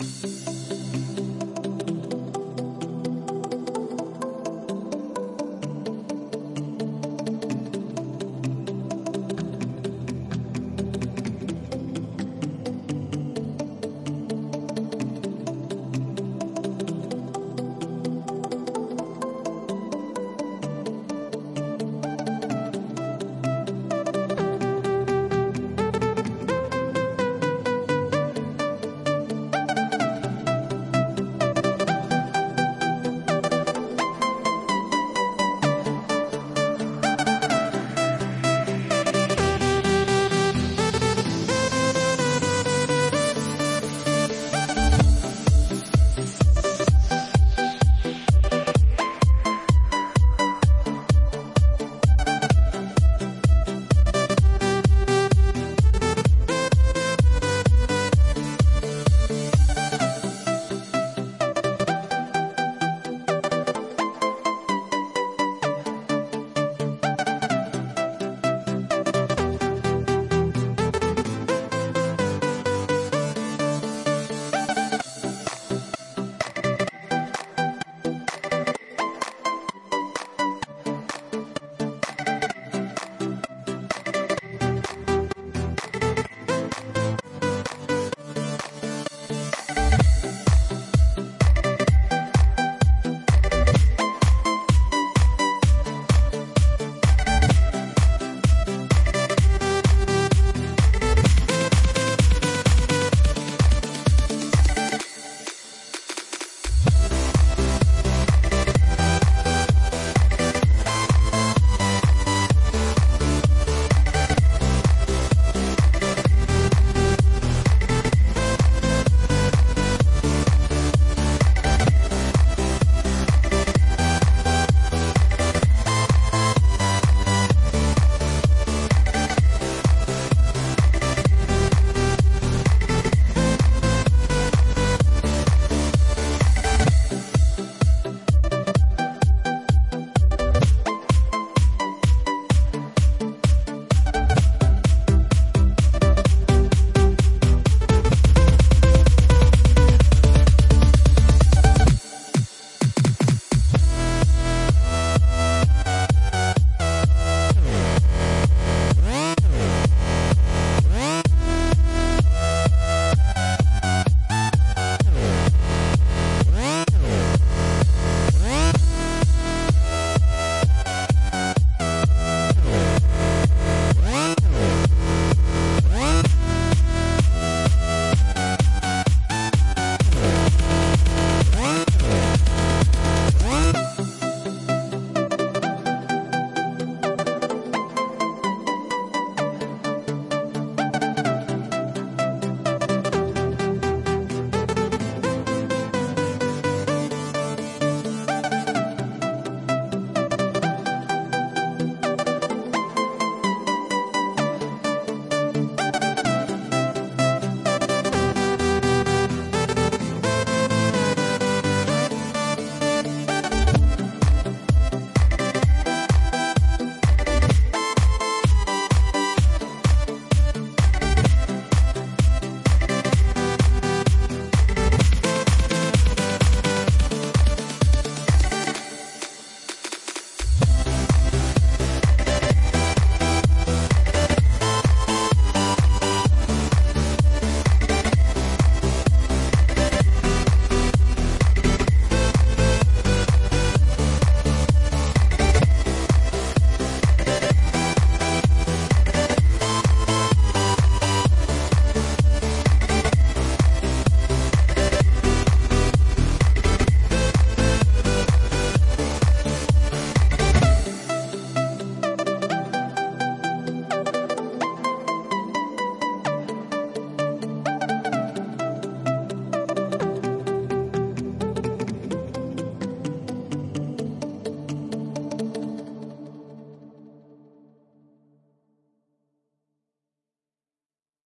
you